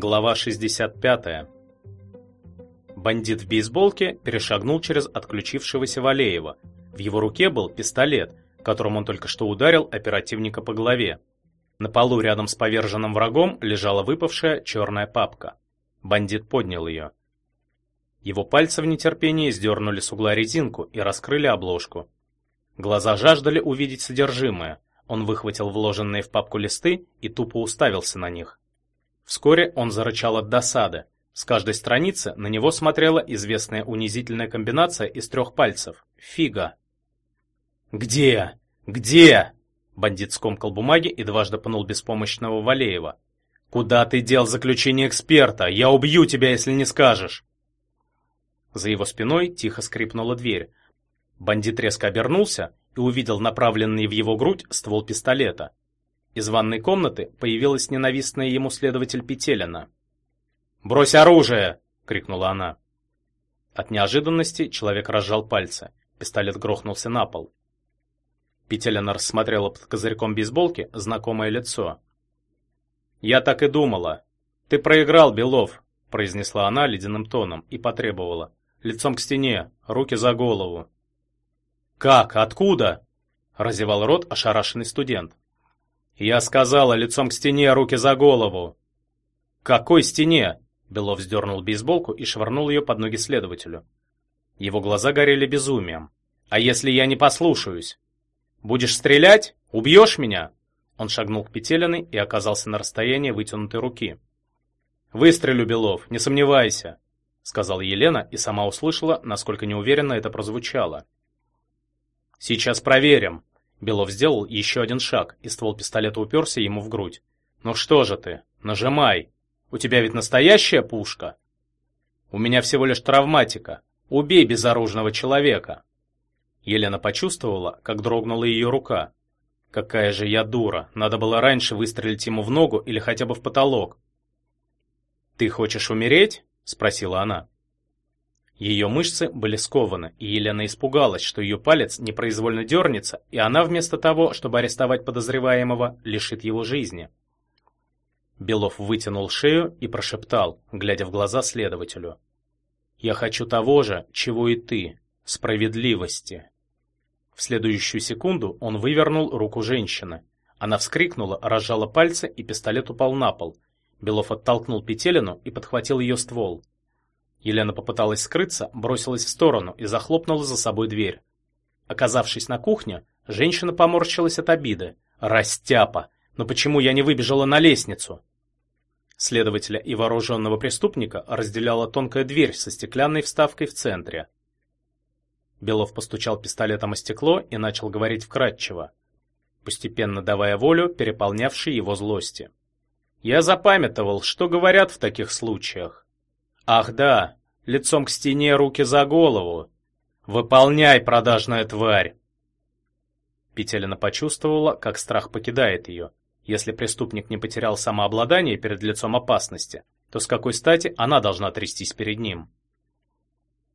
Глава 65. Бандит в бейсболке перешагнул через отключившегося Валеева. В его руке был пистолет, которым он только что ударил оперативника по голове. На полу рядом с поверженным врагом лежала выпавшая черная папка. Бандит поднял ее. Его пальцы в нетерпении сдернули с угла резинку и раскрыли обложку. Глаза жаждали увидеть содержимое. Он выхватил вложенные в папку листы и тупо уставился на них. Вскоре он зарычал от досады. С каждой страницы на него смотрела известная унизительная комбинация из трех пальцев фига. Где? Где? Бандит скомкал бумаги и дважды пнул беспомощного Валеева. Куда ты дел заключение эксперта? Я убью тебя, если не скажешь. За его спиной тихо скрипнула дверь. Бандит резко обернулся и увидел направленный в его грудь ствол пистолета. Из ванной комнаты появилась ненавистная ему следователь Петелина. «Брось оружие!» — крикнула она. От неожиданности человек разжал пальцы. Пистолет грохнулся на пол. Петелина рассмотрела под козырьком бейсболки знакомое лицо. «Я так и думала. Ты проиграл, Белов», — произнесла она ледяным тоном и потребовала. «Лицом к стене, руки за голову». «Как? Откуда?» — разевал рот ошарашенный студент. «Я сказала, лицом к стене, руки за голову!» «Какой стене?» Белов вздернул бейсболку и швырнул ее под ноги следователю. Его глаза горели безумием. «А если я не послушаюсь? Будешь стрелять? Убьешь меня?» Он шагнул к Петелиной и оказался на расстоянии вытянутой руки. «Выстрелю, Белов, не сомневайся», — сказала Елена и сама услышала, насколько неуверенно это прозвучало. «Сейчас проверим», Белов сделал еще один шаг, и ствол пистолета уперся ему в грудь. «Ну что же ты? Нажимай! У тебя ведь настоящая пушка?» «У меня всего лишь травматика. Убей безоружного человека!» Елена почувствовала, как дрогнула ее рука. «Какая же я дура! Надо было раньше выстрелить ему в ногу или хотя бы в потолок!» «Ты хочешь умереть?» — спросила она. Ее мышцы были скованы, и Елена испугалась, что ее палец непроизвольно дернется, и она вместо того, чтобы арестовать подозреваемого, лишит его жизни. Белов вытянул шею и прошептал, глядя в глаза следователю. «Я хочу того же, чего и ты, справедливости». В следующую секунду он вывернул руку женщины. Она вскрикнула, разжала пальцы, и пистолет упал на пол. Белов оттолкнул Петелину и подхватил ее ствол. Елена попыталась скрыться, бросилась в сторону и захлопнула за собой дверь. Оказавшись на кухне, женщина поморщилась от обиды. «Растяпа! Но почему я не выбежала на лестницу?» Следователя и вооруженного преступника разделяла тонкая дверь со стеклянной вставкой в центре. Белов постучал пистолетом о стекло и начал говорить вкратчиво, постепенно давая волю переполнявшей его злости. «Я запамятовал, что говорят в таких случаях. Ах да, лицом к стене, руки за голову. Выполняй, продажная тварь. Петелина почувствовала, как страх покидает ее. Если преступник не потерял самообладание перед лицом опасности, то с какой стати она должна трястись перед ним?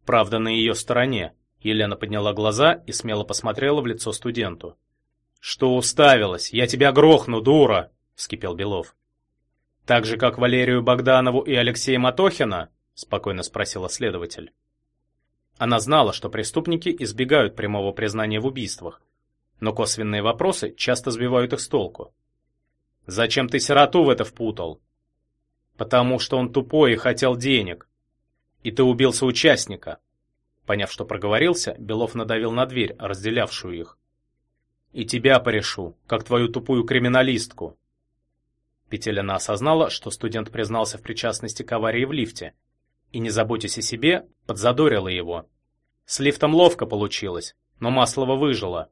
Правда на ее стороне. Елена подняла глаза и смело посмотрела в лицо студенту. «Что уставилась? Я тебя грохну, дура!» — вскипел Белов. «Так же, как Валерию Богданову и Алексея Матохина?» Спокойно спросила следователь. Она знала, что преступники избегают прямого признания в убийствах, но косвенные вопросы часто сбивают их с толку. Зачем ты сироту в это впутал? Потому что он тупой и хотел денег. И ты убил соучастника. Поняв, что проговорился, Белов надавил на дверь, разделявшую их. И тебя порешу, как твою тупую криминалистку. Петелина осознала, что студент признался в причастности к аварии в лифте и, не заботясь о себе, подзадорила его. С лифтом ловко получилось, но Маслова выжила.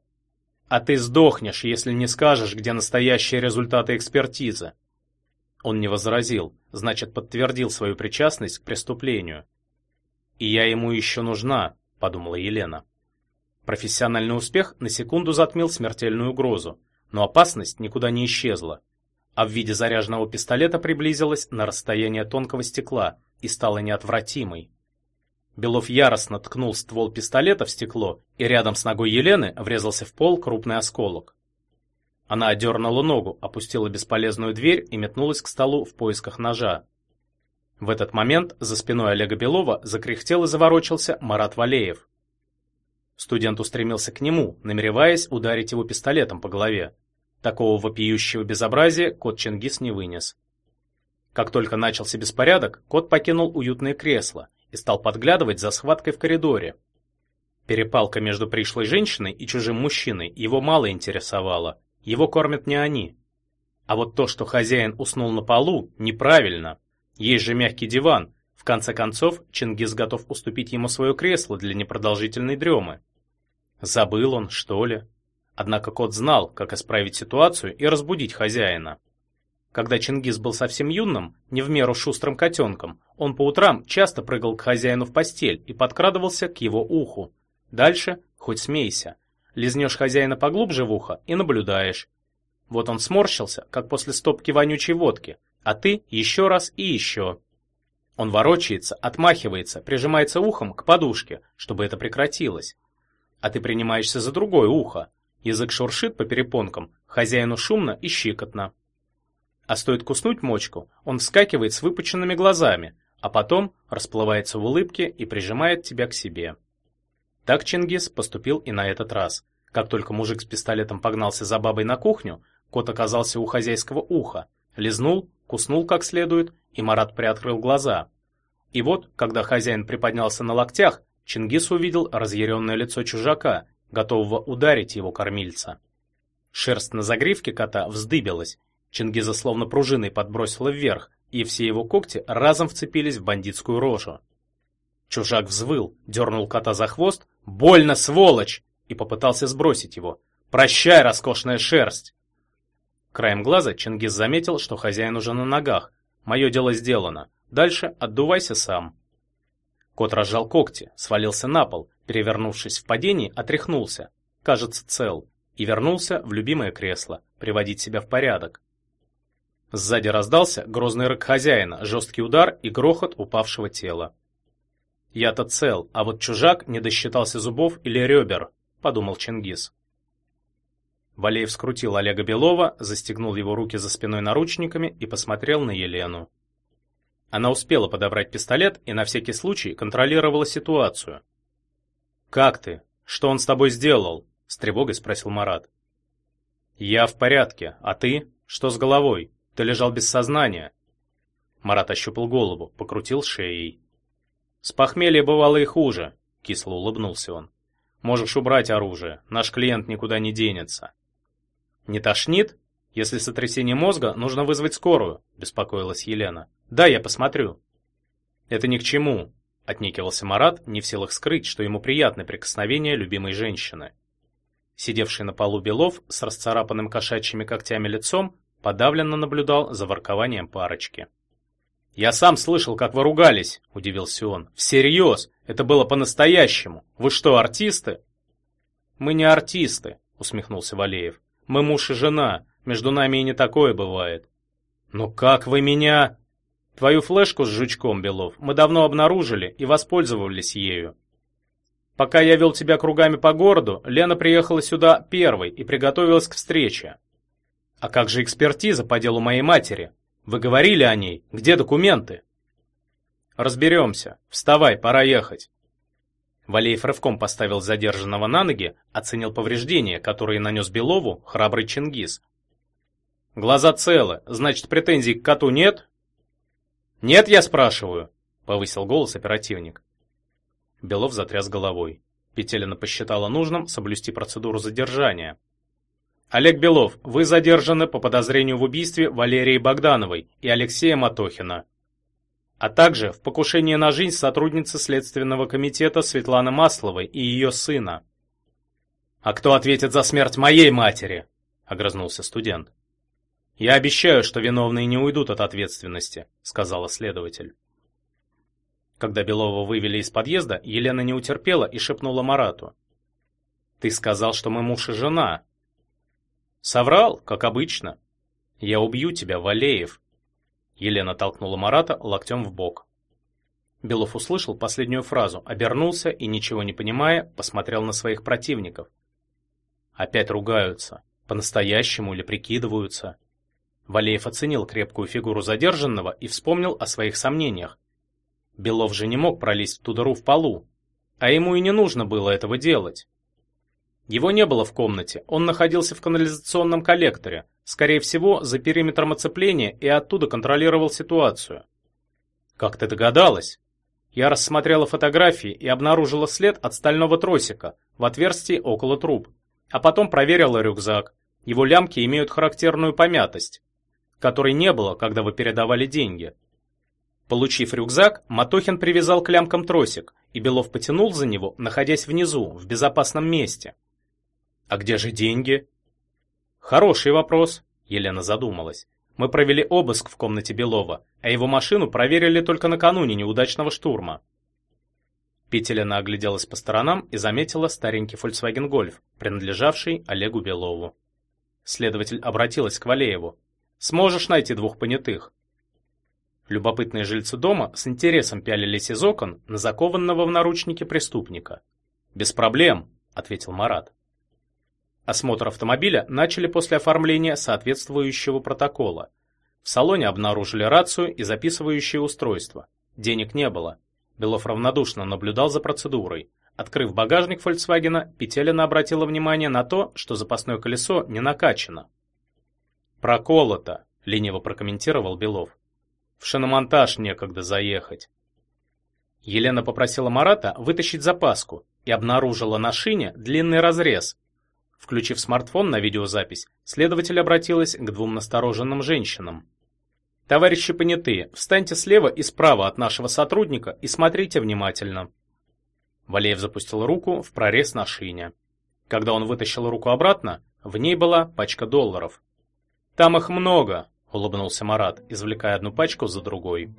А ты сдохнешь, если не скажешь, где настоящие результаты экспертизы. Он не возразил, значит, подтвердил свою причастность к преступлению. И я ему еще нужна, подумала Елена. Профессиональный успех на секунду затмил смертельную угрозу, но опасность никуда не исчезла, а в виде заряженного пистолета приблизилась на расстояние тонкого стекла, и стала неотвратимой. Белов яростно ткнул ствол пистолета в стекло, и рядом с ногой Елены врезался в пол крупный осколок. Она одернула ногу, опустила бесполезную дверь и метнулась к столу в поисках ножа. В этот момент за спиной Олега Белова закряхтел и заворочился Марат Валеев. Студент устремился к нему, намереваясь ударить его пистолетом по голове. Такого вопиющего безобразия кот Чингис не вынес. Как только начался беспорядок, кот покинул уютное кресло и стал подглядывать за схваткой в коридоре. Перепалка между пришлой женщиной и чужим мужчиной его мало интересовала. Его кормят не они. А вот то, что хозяин уснул на полу, неправильно. Есть же мягкий диван. В конце концов, Чингис готов уступить ему свое кресло для непродолжительной дремы. Забыл он, что ли? Однако кот знал, как исправить ситуацию и разбудить хозяина. Когда Чингис был совсем юным, не в меру шустрым котенком, он по утрам часто прыгал к хозяину в постель и подкрадывался к его уху. Дальше хоть смейся. Лизнешь хозяина поглубже в ухо и наблюдаешь. Вот он сморщился, как после стопки вонючей водки, а ты еще раз и еще. Он ворочается, отмахивается, прижимается ухом к подушке, чтобы это прекратилось. А ты принимаешься за другое ухо. Язык шуршит по перепонкам, хозяину шумно и щекотно. А стоит куснуть мочку, он вскакивает с выпученными глазами, а потом расплывается в улыбке и прижимает тебя к себе. Так Чингис поступил и на этот раз. Как только мужик с пистолетом погнался за бабой на кухню, кот оказался у хозяйского уха, лизнул, куснул как следует, и Марат приоткрыл глаза. И вот, когда хозяин приподнялся на локтях, Чингис увидел разъяренное лицо чужака, готового ударить его кормильца. Шерсть на загривке кота вздыбилась, Чингиза словно пружиной подбросило вверх, и все его когти разом вцепились в бандитскую рожу. Чужак взвыл, дернул кота за хвост, больно, сволочь, и попытался сбросить его. Прощай, роскошная шерсть. Краем глаза Чингис заметил, что хозяин уже на ногах. Мое дело сделано. Дальше отдувайся сам. Кот разжал когти, свалился на пол, перевернувшись в падении, отряхнулся. Кажется, цел. И вернулся в любимое кресло, приводить себя в порядок. Сзади раздался грозный рык хозяина, жесткий удар и грохот упавшего тела. «Я-то цел, а вот чужак не досчитался зубов или ребер», — подумал Чингис. Валеев скрутил Олега Белова, застегнул его руки за спиной наручниками и посмотрел на Елену. Она успела подобрать пистолет и на всякий случай контролировала ситуацию. «Как ты? Что он с тобой сделал?» — с тревогой спросил Марат. «Я в порядке, а ты? Что с головой?» Ты лежал без сознания. Марат ощупал голову, покрутил шеей. С похмелья бывало и хуже, кисло улыбнулся он. Можешь убрать оружие, наш клиент никуда не денется. Не тошнит? Если сотрясение мозга, нужно вызвать скорую, беспокоилась Елена. Да, я посмотрю. Это ни к чему, отнекивался Марат, не в силах скрыть, что ему приятны прикосновения любимой женщины. Сидевший на полу Белов с расцарапанным кошачьими когтями лицом подавленно наблюдал за воркованием парочки. «Я сам слышал, как вы ругались», — удивился он. «Всерьез? Это было по-настоящему? Вы что, артисты?» «Мы не артисты», — усмехнулся Валеев. «Мы муж и жена. Между нами и не такое бывает». «Но как вы меня...» «Твою флешку с жучком, Белов, мы давно обнаружили и воспользовались ею. Пока я вел тебя кругами по городу, Лена приехала сюда первой и приготовилась к встрече. А как же экспертиза по делу моей матери? Вы говорили о ней. Где документы? Разберемся. Вставай, пора ехать. Валеев рывком поставил задержанного на ноги, оценил повреждения, которые нанес Белову храбрый Чингис. Глаза целы, значит, претензий к коту нет? Нет, я спрашиваю, повысил голос оперативник. Белов затряс головой. Петелина посчитала нужным соблюсти процедуру задержания. Олег Белов, вы задержаны по подозрению в убийстве Валерии Богдановой и Алексея Матохина, а также в покушении на жизнь сотрудницы Следственного комитета Светланы Масловой и ее сына. «А кто ответит за смерть моей матери?» — огрызнулся студент. «Я обещаю, что виновные не уйдут от ответственности», — сказала следователь. Когда Белова вывели из подъезда, Елена не утерпела и шепнула Марату. «Ты сказал, что мы муж и жена, Соврал, как обычно. Я убью тебя, Валеев. Елена толкнула Марата локтем в бок. Белов услышал последнюю фразу, обернулся и, ничего не понимая, посмотрел на своих противников. Опять ругаются. По-настоящему или прикидываются? Валеев оценил крепкую фигуру задержанного и вспомнил о своих сомнениях. Белов же не мог пролезть в ту дыру в полу, а ему и не нужно было этого делать. Его не было в комнате, он находился в канализационном коллекторе, скорее всего, за периметром оцепления и оттуда контролировал ситуацию. «Как ты догадалась?» Я рассмотрела фотографии и обнаружила след от стального тросика в отверстии около труб, а потом проверила рюкзак. Его лямки имеют характерную помятость, которой не было, когда вы передавали деньги. Получив рюкзак, Матохин привязал к лямкам тросик, и Белов потянул за него, находясь внизу, в безопасном месте. А где же деньги? Хороший вопрос, Елена задумалась. Мы провели обыск в комнате Белова, а его машину проверили только накануне неудачного штурма. Петелина огляделась по сторонам и заметила старенький Volkswagen Golf, принадлежавший Олегу Белову. Следователь обратилась к Валееву. «Сможешь найти двух понятых?» Любопытные жильцы дома с интересом пялились из окон на закованного в наручники преступника. «Без проблем», — ответил Марат. Осмотр автомобиля начали после оформления соответствующего протокола. В салоне обнаружили рацию и записывающее устройство. Денег не было. Белов равнодушно наблюдал за процедурой. Открыв багажник Фольксвагена, Петелина обратила внимание на то, что запасное колесо не накачано. «Проколото», — лениво прокомментировал Белов. «В шиномонтаж некогда заехать». Елена попросила Марата вытащить запаску и обнаружила на шине длинный разрез, Включив смартфон на видеозапись, следователь обратилась к двум настороженным женщинам. «Товарищи понятые, встаньте слева и справа от нашего сотрудника и смотрите внимательно». Валеев запустил руку в прорез на шине. Когда он вытащил руку обратно, в ней была пачка долларов. «Там их много», — улыбнулся Марат, извлекая одну пачку за другой.